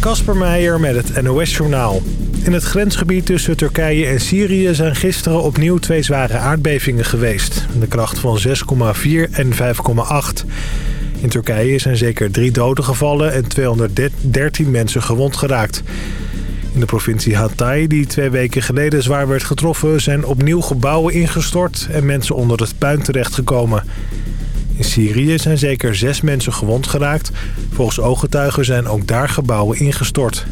Kasper Meijer met het NOS-journaal. In het grensgebied tussen Turkije en Syrië zijn gisteren opnieuw twee zware aardbevingen geweest. De kracht van 6,4 en 5,8. In Turkije zijn zeker drie doden gevallen en 213 mensen gewond geraakt. In de provincie Hatay, die twee weken geleden zwaar werd getroffen... zijn opnieuw gebouwen ingestort en mensen onder het puin terechtgekomen. In Syrië zijn zeker zes mensen gewond geraakt. Volgens ooggetuigen zijn ook daar gebouwen ingestort.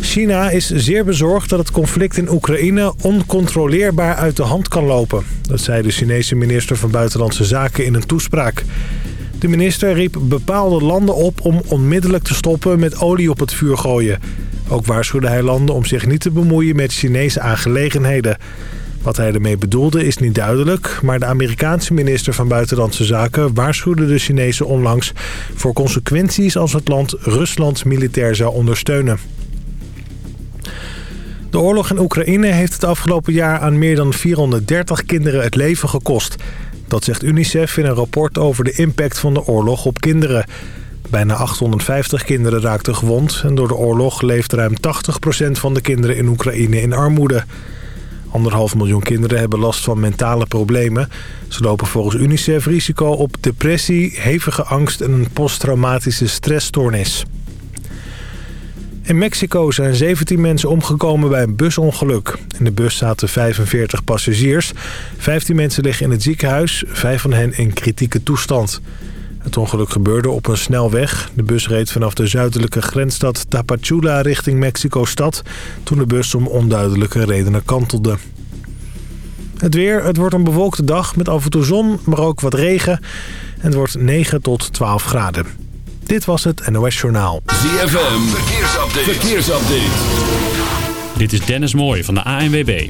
China is zeer bezorgd dat het conflict in Oekraïne oncontroleerbaar uit de hand kan lopen. Dat zei de Chinese minister van Buitenlandse Zaken in een toespraak. De minister riep bepaalde landen op om onmiddellijk te stoppen met olie op het vuur gooien. Ook waarschuwde hij landen om zich niet te bemoeien met Chinese aangelegenheden. Wat hij ermee bedoelde is niet duidelijk... maar de Amerikaanse minister van Buitenlandse Zaken waarschuwde de Chinezen onlangs... voor consequenties als het land Rusland militair zou ondersteunen. De oorlog in Oekraïne heeft het afgelopen jaar aan meer dan 430 kinderen het leven gekost. Dat zegt UNICEF in een rapport over de impact van de oorlog op kinderen. Bijna 850 kinderen raakten gewond en door de oorlog leeft ruim 80% van de kinderen in Oekraïne in armoede. Anderhalf miljoen kinderen hebben last van mentale problemen. Ze lopen volgens UNICEF risico op depressie, hevige angst en een posttraumatische stressstoornis. In Mexico zijn 17 mensen omgekomen bij een busongeluk. In de bus zaten 45 passagiers. 15 mensen liggen in het ziekenhuis, vijf van hen in kritieke toestand. Het ongeluk gebeurde op een snelweg. De bus reed vanaf de zuidelijke grensstad Tapachula richting Mexico-stad... toen de bus om onduidelijke redenen kantelde. Het weer, het wordt een bewolkte dag met af en toe zon, maar ook wat regen. En het wordt 9 tot 12 graden. Dit was het NOS Journaal. ZFM, verkeersupdate. verkeersupdate. Dit is Dennis Mooij van de ANWB.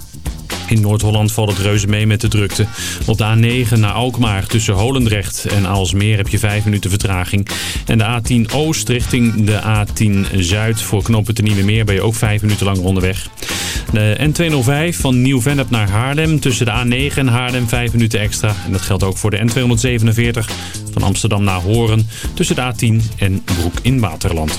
In Noord-Holland valt het reuze mee met de drukte. Op de A9 naar Alkmaar tussen Holendrecht en Aalsmeer heb je 5 minuten vertraging. En de A10 Oost richting de A10 Zuid voor knoppen te Nieuwe Meer ben je ook 5 minuten lang onderweg. De N205 van Nieuw-Vennep naar Haarlem tussen de A9 en Haarlem 5 minuten extra. En dat geldt ook voor de N247 van Amsterdam naar Horen tussen de A10 en Broek in Waterland.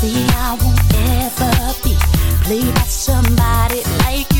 See, I won't ever be. Played by somebody like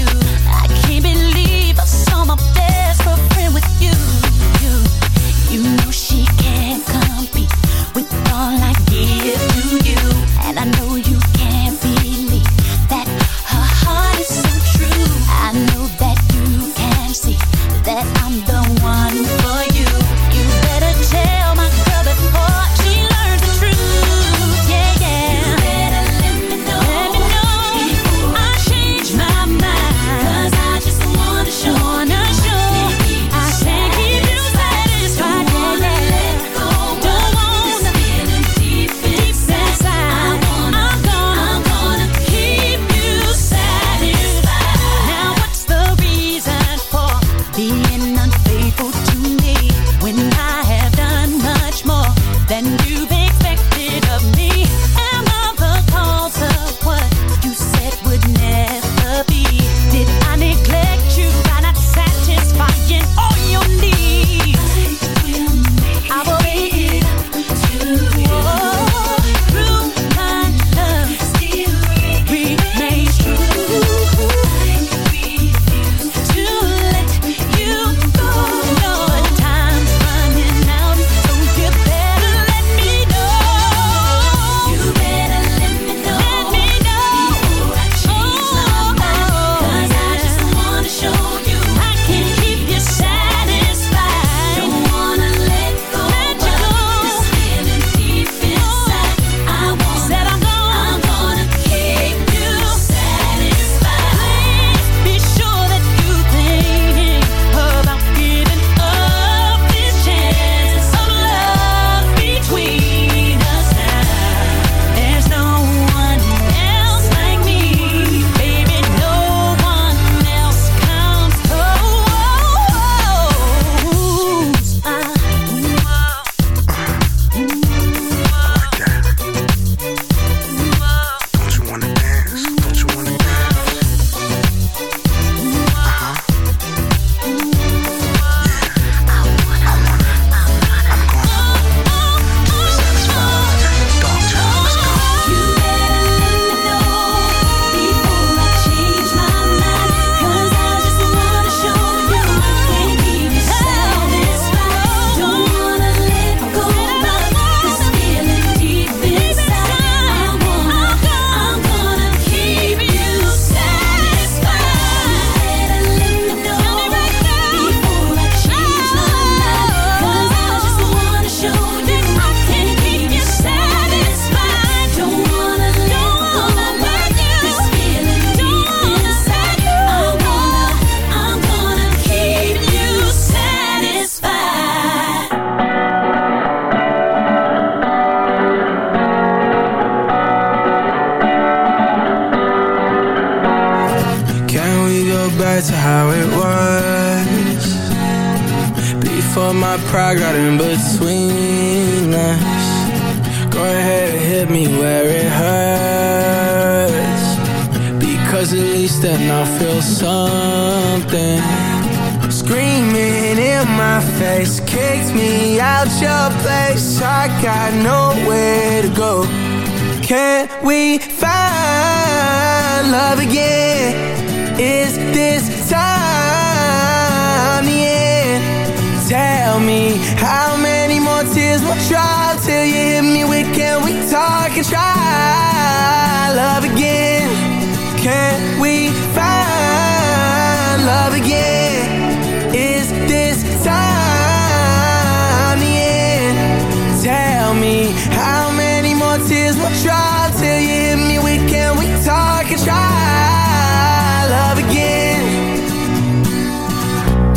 drop till you hit me with can we talk and try love again?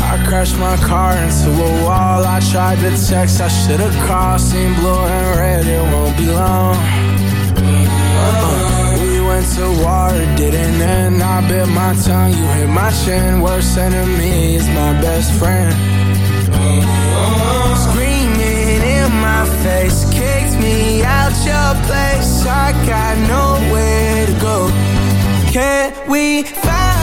I crashed my car into a wall. I tried to text, I should've called. Seen blue and red, it won't be long. Uh, we went to war, it didn't end. I bit my tongue, you hit my chin. Worst enemy is my best friend. Screaming your place. I got nowhere to go. Can we find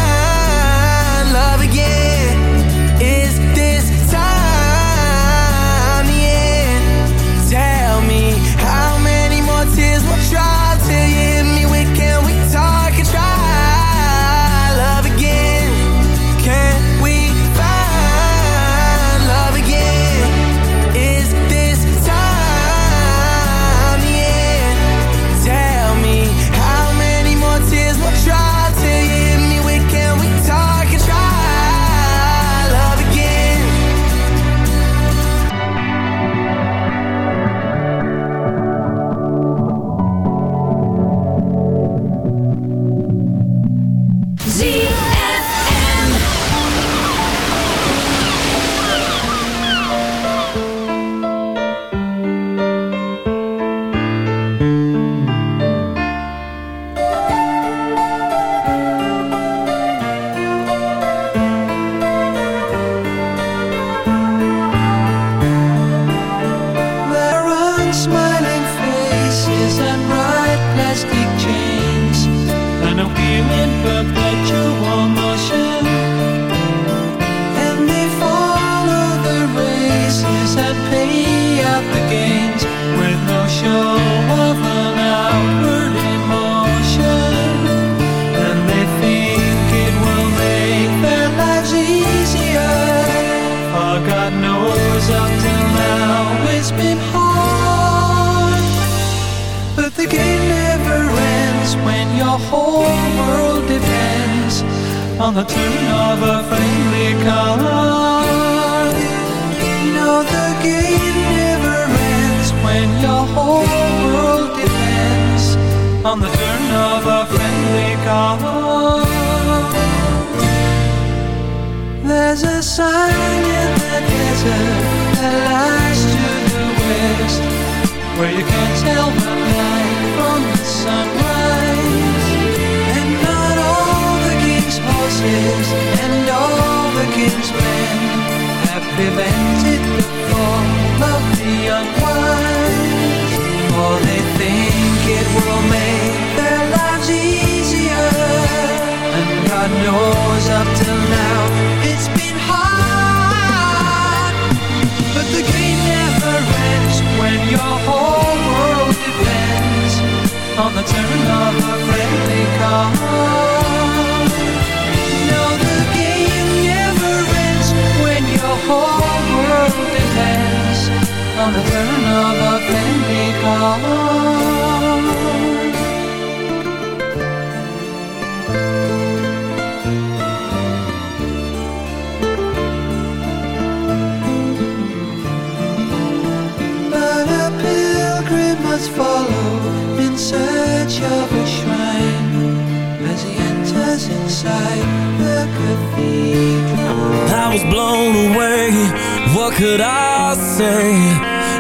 On the turn of a friendly card No, the game never ends when your whole world depends On the turn of a friendly card there's a sign in the desert that lies to the west Where you can't tell the night from the sunrise horses and all the king's men Have prevented the fall of the unwise For they think it will make their lives easier. And God knows up till now it's been hard. But the game never ends when your whole world depends On the turn of a friendly card On the turn of a friendly card But a pilgrim must follow in search of a shrine as he enters inside the cathedral. I was blown away. What could I say?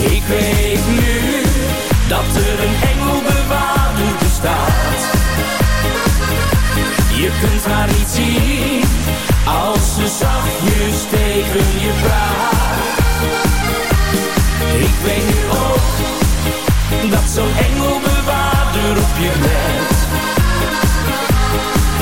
Ik weet nu, dat er een engelbewaarder bestaat. Je kunt haar niet zien, als ze zachtjes tegen je praat. Ik weet nu ook, dat zo'n engelbewaarder op je let.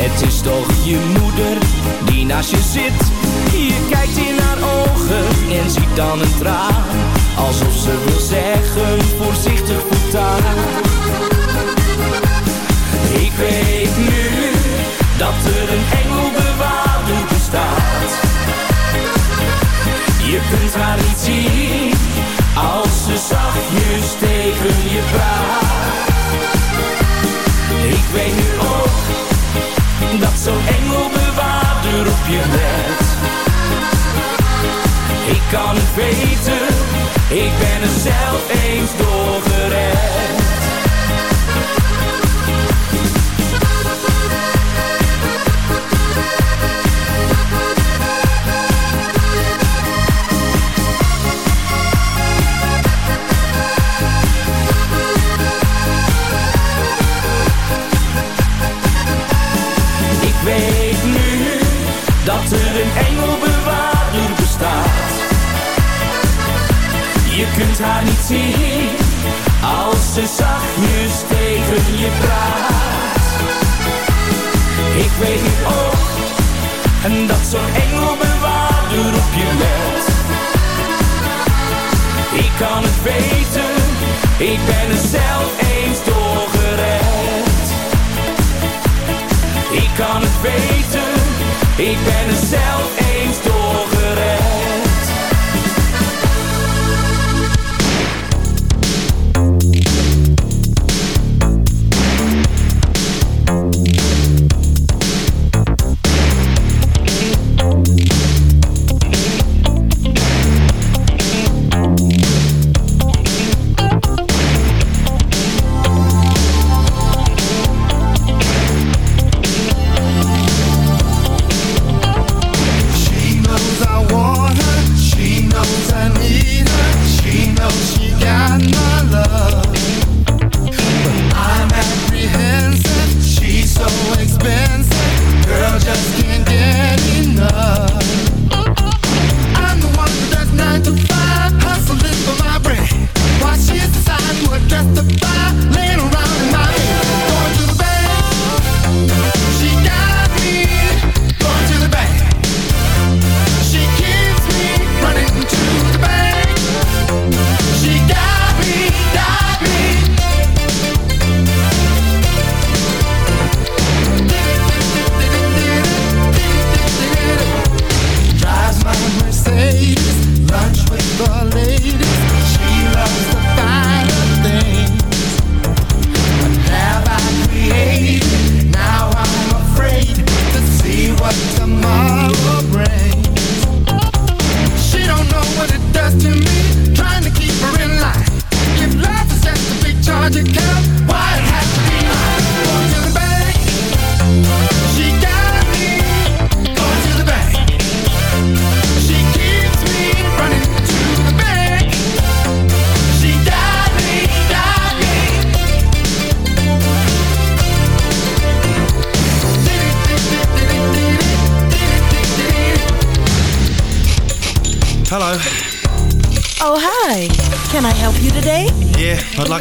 Het is toch je moeder die naast je zit. Je kijkt in haar ogen en ziet dan een traan. Alsof ze wil zeggen, voorzichtig voortaan. Ik weet nu, dat er een engelbewaarder bestaat. Je kunt haar niet zien, als ze zachtjes tegen je praat. Zo'n engelbewaarder op je let. Ik kan het weten, ik ben er zelf eens doorgered. Haar niet zien als ze zachtjes tegen je praat. Ik weet nu ook en dat zo'n engelbewaarder op je let. Ik kan het weten, ik ben er zelf eens doorgered. Ik kan het weten, ik ben er zelf eens doorgered.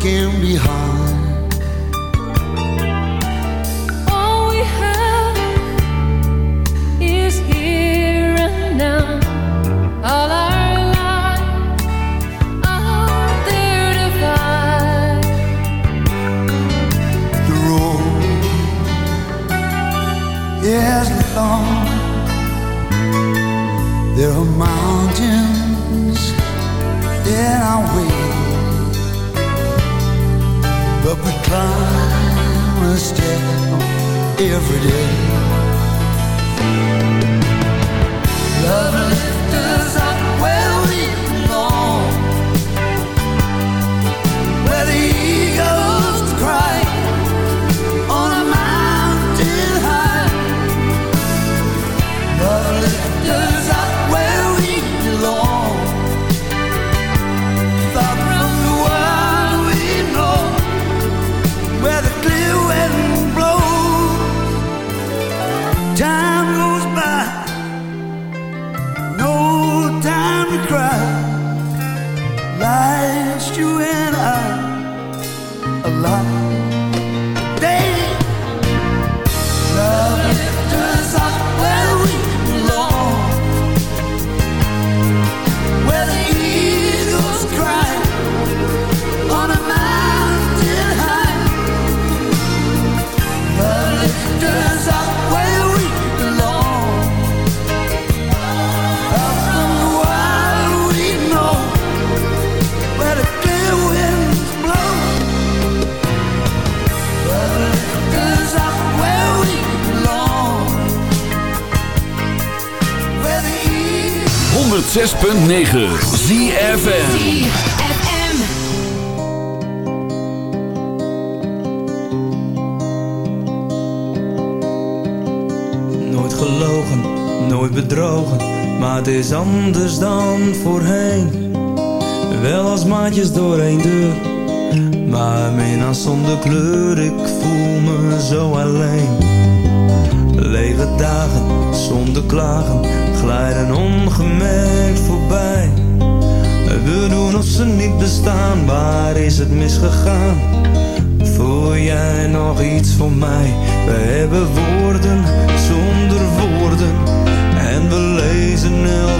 can be hard. every day. anders dan voorheen. Wel als maatjes doorheen.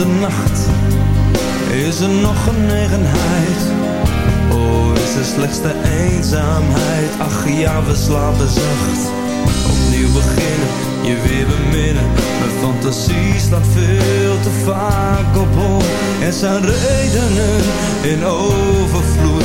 Is er nog genegenheid Oh, is er slechts de eenzaamheid? Ach ja, we slapen zacht. Opnieuw beginnen, je weer beminnen. Mijn fantasie slaat veel te vaak op hol. Er zijn redenen in overvloed.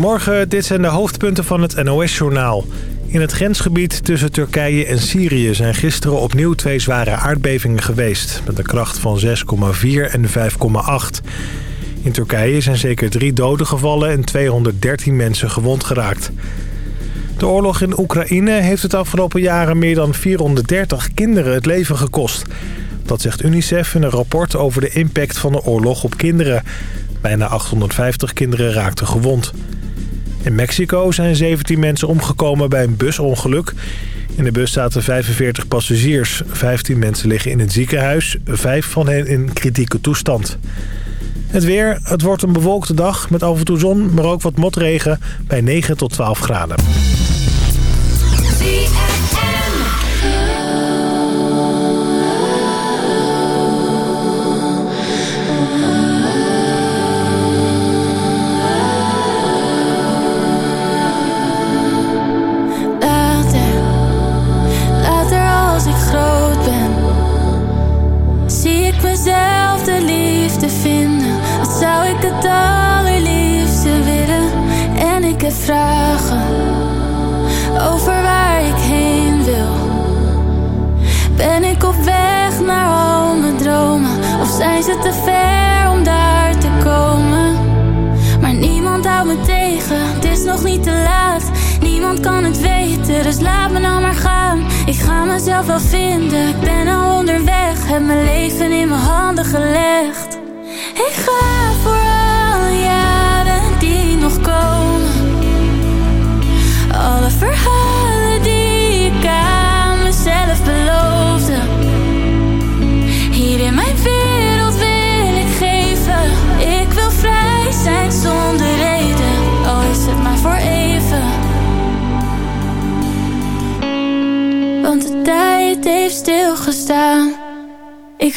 Goedemorgen, dit zijn de hoofdpunten van het NOS-journaal. In het grensgebied tussen Turkije en Syrië zijn gisteren opnieuw twee zware aardbevingen geweest. Met een kracht van 6,4 en 5,8. In Turkije zijn zeker drie doden gevallen en 213 mensen gewond geraakt. De oorlog in Oekraïne heeft het afgelopen jaren meer dan 430 kinderen het leven gekost. Dat zegt UNICEF in een rapport over de impact van de oorlog op kinderen. Bijna 850 kinderen raakten gewond. In Mexico zijn 17 mensen omgekomen bij een busongeluk. In de bus zaten 45 passagiers. 15 mensen liggen in het ziekenhuis, vijf van hen in kritieke toestand. Het weer, het wordt een bewolkte dag met af en toe zon, maar ook wat motregen bij 9 tot 12 graden.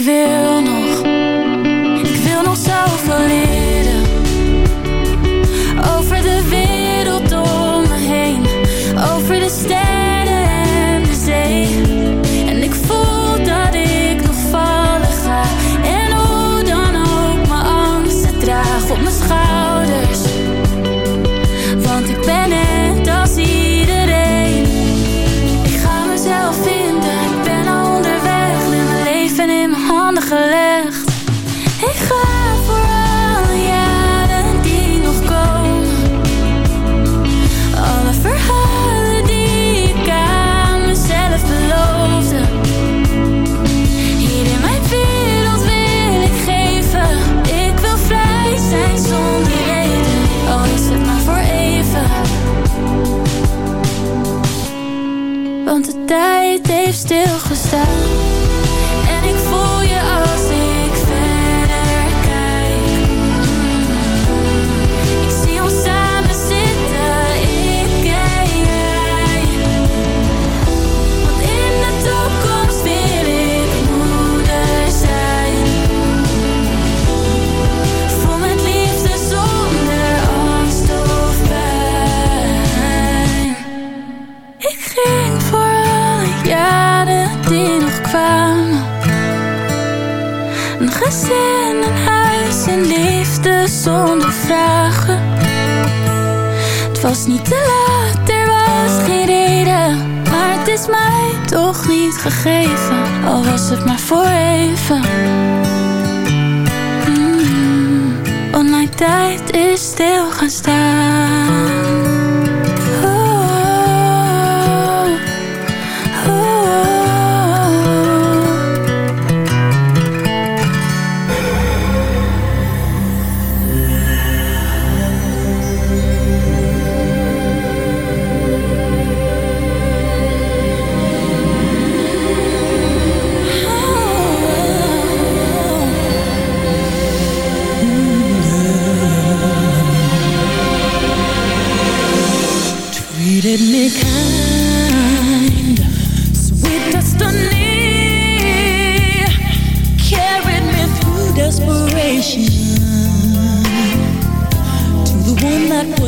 feel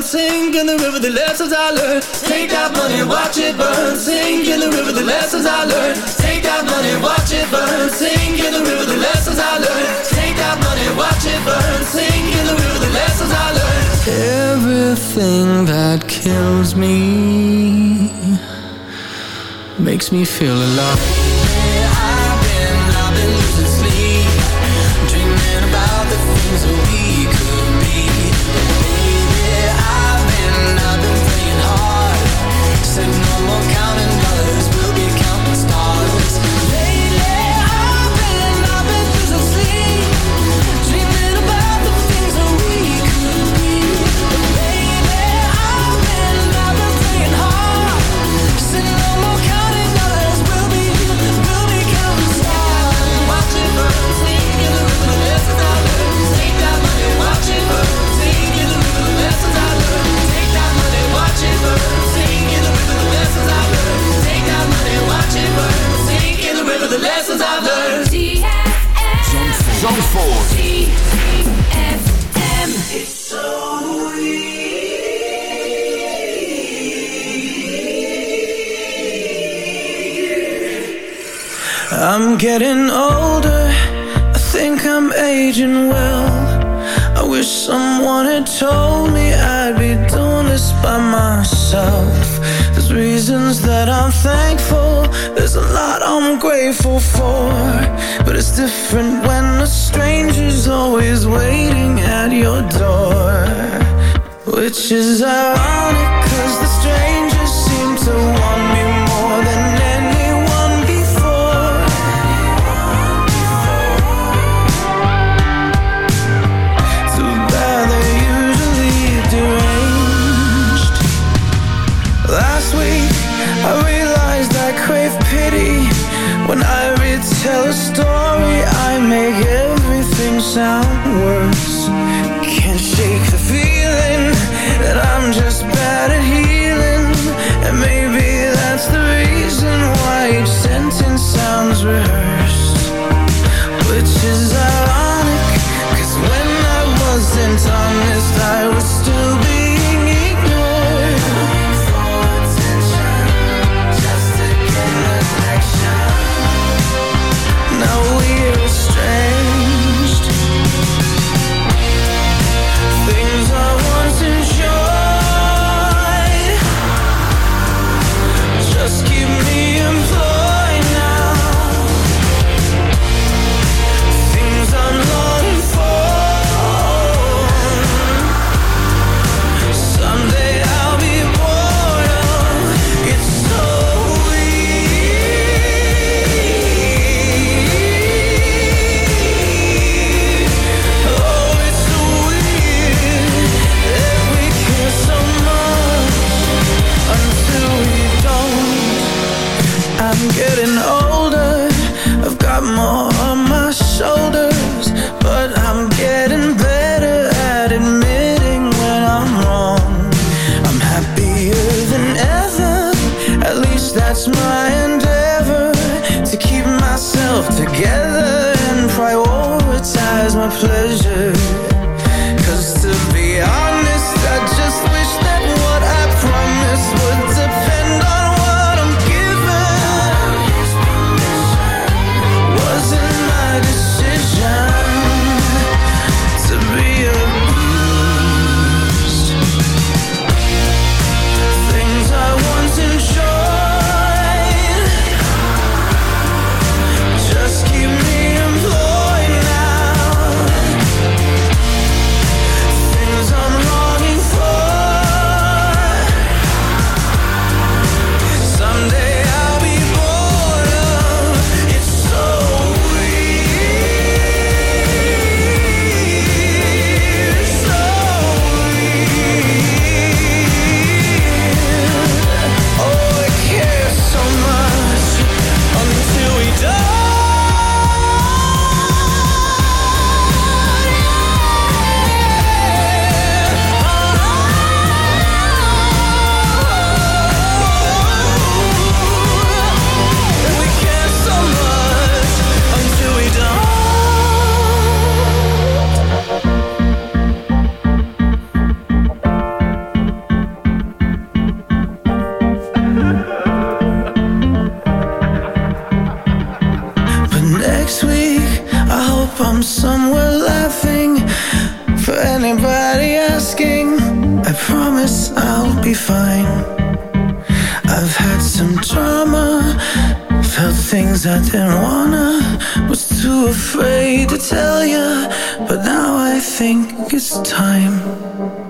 burn. Sink in the river, the lessons I learned. Take that money, watch it burn. Sink in the river, the lessons I learned. Take that money, watch it burn. Sink in the river, the lessons I learned. Take that money, watch it burn. Sink in the river, the lessons I learned. Everything that kills me makes me feel alive. things that we I'm getting older, I think I'm aging well. I wish someone had told me I'd be doing this by myself. There's reasons that I'm thankful, there's a lot I'm grateful for. But it's different when strangers always waiting at your door Which is ironic. was too afraid to tell you, but now I think it's time.